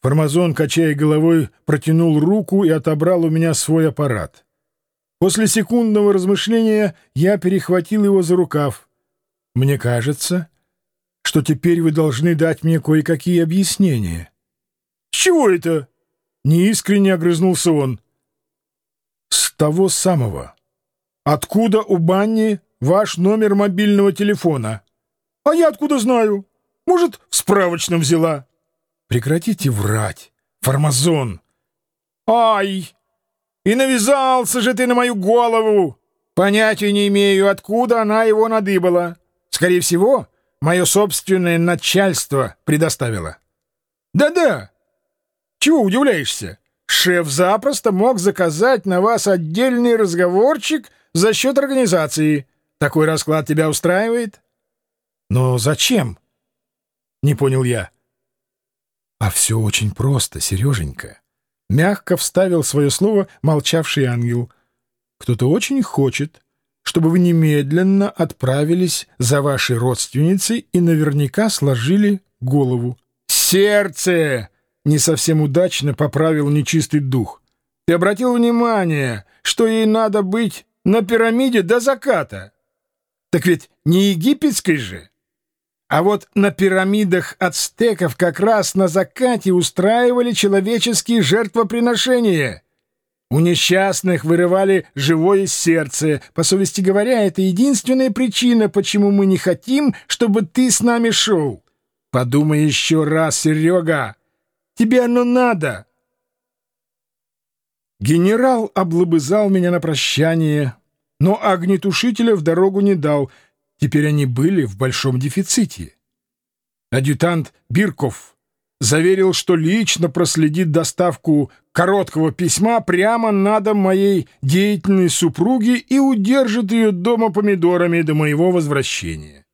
Формазон, качая головой, протянул руку и отобрал у меня свой аппарат. После секундного размышления я перехватил его за рукав. «Мне кажется, что теперь вы должны дать мне кое-какие объяснения». «С чего это?» — неискренне огрызнулся он. «С того самого. Откуда у Банни ваш номер мобильного телефона?» «А я откуда знаю? Может, в справочном взяла?» «Прекратите врать, Формазон!» «Ай!» И навязался же ты на мою голову! Понятия не имею, откуда она его надыбала. Скорее всего, мое собственное начальство предоставило. Да-да. Чего удивляешься? Шеф запросто мог заказать на вас отдельный разговорчик за счет организации. Такой расклад тебя устраивает? Но зачем? Не понял я. А все очень просто, Сереженька. Мягко вставил свое слово молчавший ангел. «Кто-то очень хочет, чтобы вы немедленно отправились за вашей родственницей и наверняка сложили голову». «Сердце!» — не совсем удачно поправил нечистый дух. «Ты обратил внимание, что ей надо быть на пирамиде до заката? Так ведь не египетской же!» А вот на пирамидах ацтеков как раз на закате устраивали человеческие жертвоприношения. У несчастных вырывали живое сердце. По совести говоря, это единственная причина, почему мы не хотим, чтобы ты с нами шел. Подумай еще раз, Серега. Тебе оно надо. Генерал облобызал меня на прощание, но огнетушителя в дорогу не дал — Теперь они были в большом дефиците. Адъютант Бирков заверил, что лично проследит доставку короткого письма прямо на дом моей деятельной супруги и удержит ее дома помидорами до моего возвращения.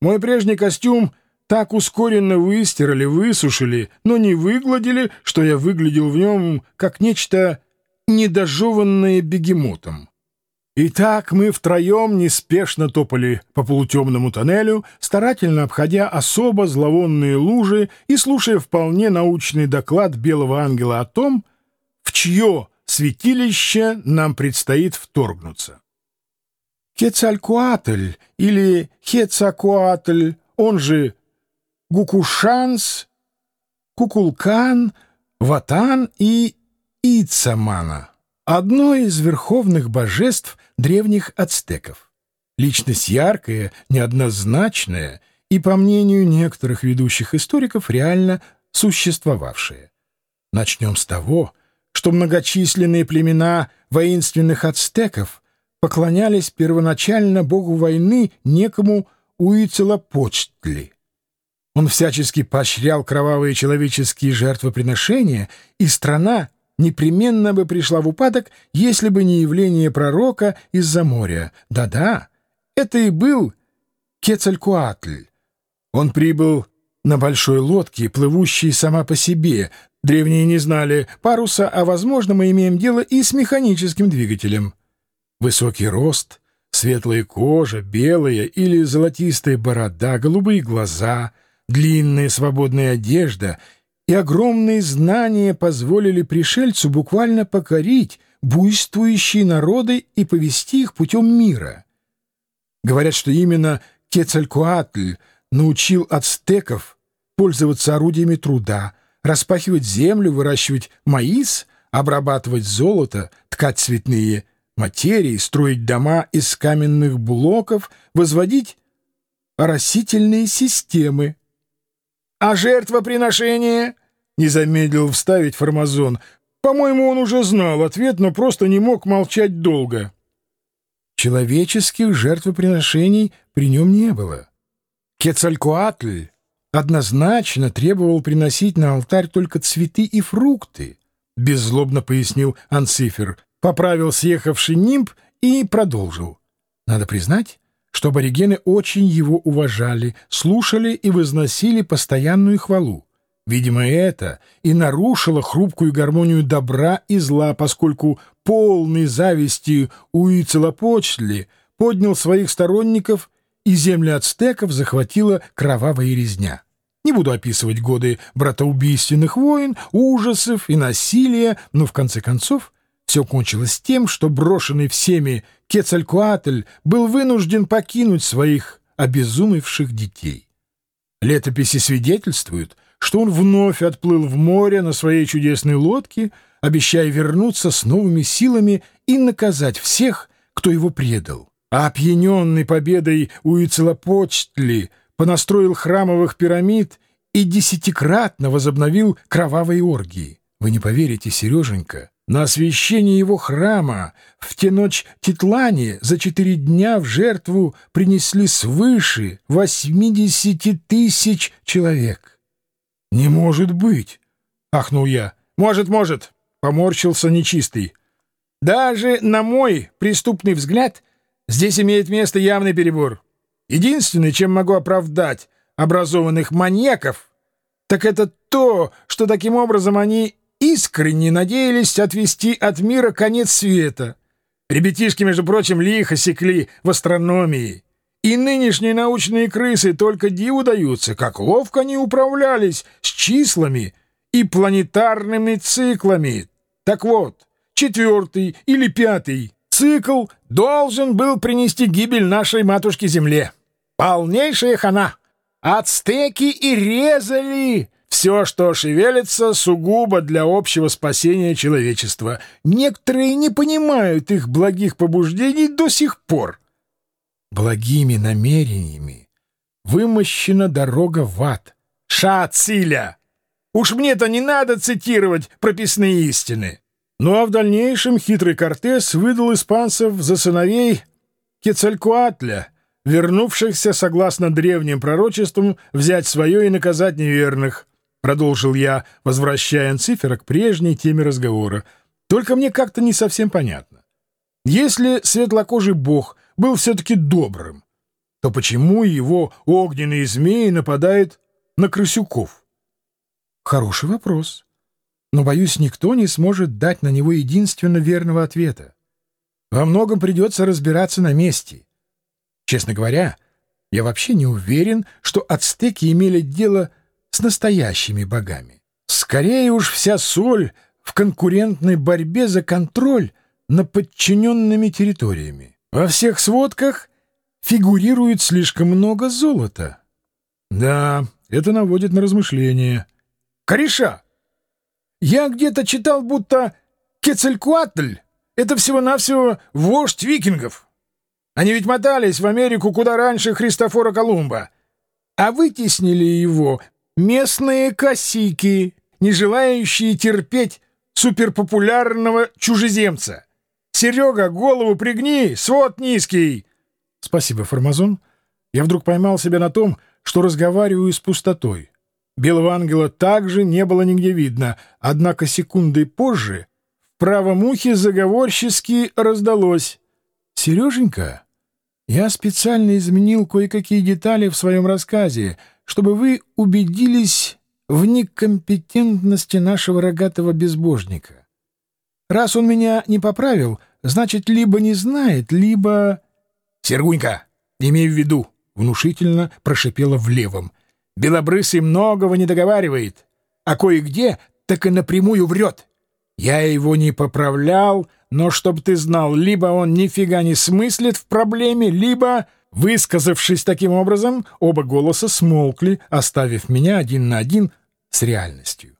Мой прежний костюм так ускоренно выстирали, высушили, но не выгладили, что я выглядел в нем как нечто недожеванное бегемотом. И так мы втроем неспешно топали по полутемному тоннелю, старательно обходя особо зловонные лужи и слушая вполне научный доклад Белого Ангела о том, в чье святилище нам предстоит вторгнуться. Кецалькуатль или Хецакуатль, он же Гукушанс, Кукулкан, Ватан и Ицамана — одно из верховных божеств — древних ацтеков. Личность яркая, неоднозначная и, по мнению некоторых ведущих историков, реально существовавшая. Начнем с того, что многочисленные племена воинственных ацтеков поклонялись первоначально богу войны некому Уицелопочтли. Он всячески поощрял кровавые человеческие жертвоприношения, и страна непременно бы пришла в упадок, если бы не явление пророка из-за моря. Да-да, это и был Кецалькуатль. Он прибыл на большой лодке, плывущей сама по себе. Древние не знали паруса, а, возможно, мы имеем дело и с механическим двигателем. Высокий рост, светлая кожа, белая или золотистая борода, голубые глаза, длинная свободная одежда — и огромные знания позволили пришельцу буквально покорить буйствующие народы и повести их путем мира. Говорят, что именно Кецалькуатль научил ацтеков пользоваться орудиями труда, распахивать землю, выращивать маис, обрабатывать золото, ткать цветные материи, строить дома из каменных блоков, возводить оросительные системы. А жертвоприношение? Не замедлил вставить Формазон. По-моему, он уже знал ответ, но просто не мог молчать долго. Человеческих жертвоприношений при нем не было. Кецалькуатль однозначно требовал приносить на алтарь только цветы и фрукты, беззлобно пояснил Анцифер, поправил съехавший нимб и продолжил. Надо признать, что аборигены очень его уважали, слушали и возносили постоянную хвалу. Видимо, это и нарушило хрупкую гармонию добра и зла, поскольку полный зависти Уицелопочли поднял своих сторонников, и земли ацтеков захватила кровавая резня. Не буду описывать годы братоубийственных войн, ужасов и насилия, но в конце концов все кончилось тем, что брошенный всеми Кецалькуатль был вынужден покинуть своих обезумевших детей. Летописи свидетельствуют, что он вновь отплыл в море на своей чудесной лодке, обещая вернуться с новыми силами и наказать всех, кто его предал. А опьяненный победой Уицелопочтли понастроил храмовых пирамид и десятикратно возобновил кровавые оргии. Вы не поверите, Сереженька, на освящение его храма в те ночь Титлане за четыре дня в жертву принесли свыше восьмидесяти тысяч человек. — Не может быть! — ахнул я. — Может, может! — поморщился нечистый. — Даже на мой преступный взгляд здесь имеет место явный перебор. Единственное, чем могу оправдать образованных маньяков, так это то, что таким образом они искренне надеялись отвести от мира конец света. Ребятишки, между прочим, лихо секли в астрономии. И нынешние научные крысы только диву даются, как ловко они управлялись с числами и планетарными циклами. Так вот, четвертый или пятый цикл должен был принести гибель нашей матушке-Земле. Полнейшая хана. Ацтеки и резали все, что шевелится, сугубо для общего спасения человечества. Некоторые не понимают их благих побуждений до сих пор. Благими намерениями вымощена дорога в ад. Шациля! Уж мне-то не надо цитировать прописные истины. Ну а в дальнейшем хитрый Кортес выдал испанцев за сыновей Кецалькуатля — вернувшихся, согласно древним пророчествам, взять свое и наказать неверных, — продолжил я, возвращая Энцифера к прежней теме разговора. Только мне как-то не совсем понятно. Если светлокожий бог был все-таки добрым, то почему его огненные змеи нападают на крысюков? Хороший вопрос. Но, боюсь, никто не сможет дать на него единственно верного ответа. Во многом придется разбираться на месте. Честно говоря, я вообще не уверен, что ацтеки имели дело с настоящими богами. Скорее уж вся соль в конкурентной борьбе за контроль над подчиненными территориями. Во всех сводках фигурирует слишком много золота. Да, это наводит на размышления. Кореша! Я где-то читал, будто Кецелькуатль — это всего-навсего вождь викингов. Они ведь мотались в Америку куда раньше Христофора Колумба. А вытеснили его местные косики, не желающие терпеть суперпопулярного чужеземца. Серега, голову пригни, свод низкий. Спасибо, Формазон. Я вдруг поймал себя на том, что разговариваю с пустотой. Белого ангела также не было нигде видно, однако секундой позже в правом ухе заговорчески раздалось. «Сереженька?» Я специально изменил кое-какие детали в своем рассказе, чтобы вы убедились в некомпетентности нашего рогатого безбожника. Раз он меня не поправил, значит, либо не знает, либо... — Сергунька, имей в виду, — внушительно прошипела в левом. — Белобрысый многого не договаривает, а кое-где так и напрямую врет. Я его не поправлял, но чтоб ты знал, либо он нифига не смыслит в проблеме, либо, высказавшись таким образом, оба голоса смолкли, оставив меня один на один с реальностью.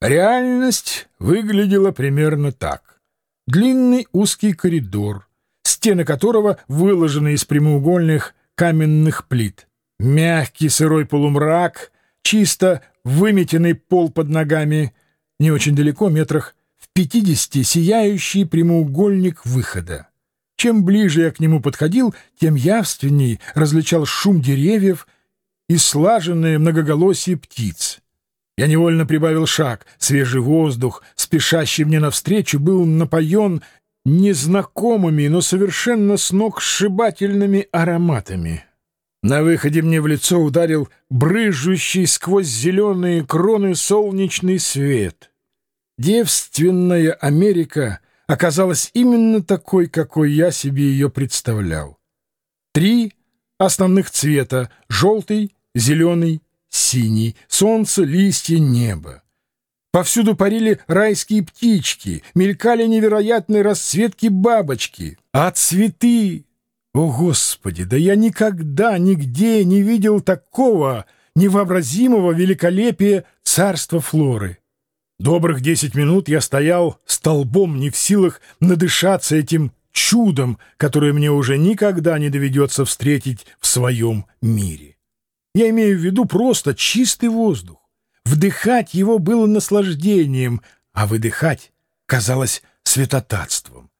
Реальность выглядела примерно так. Длинный узкий коридор, стены которого выложены из прямоугольных каменных плит. Мягкий сырой полумрак, чисто выметенный пол под ногами, не очень далеко, метрах в пятидесяти сияющий прямоугольник выхода. Чем ближе я к нему подходил, тем явственней различал шум деревьев и слаженное многоголосие птиц. Я невольно прибавил шаг. Свежий воздух, спешащий мне навстречу, был напоен незнакомыми, но совершенно сногсшибательными ароматами. На выходе мне в лицо ударил брыжущий сквозь зеленые кроны солнечный свет. Девственная Америка оказалась именно такой, какой я себе ее представлял. Три основных цвета — желтый, зеленый синий, солнце, листья, небо. Повсюду парили райские птички, мелькали невероятные расцветки бабочки, а цветы... О, Господи, да я никогда нигде не видел такого невообразимого великолепия царства Флоры. Добрых десять минут я стоял столбом, не в силах надышаться этим чудом, которое мне уже никогда не доведется встретить в своем мире. Я имею в виду просто чистый воздух. Вдыхать его было наслаждением, а выдыхать казалось святотатством.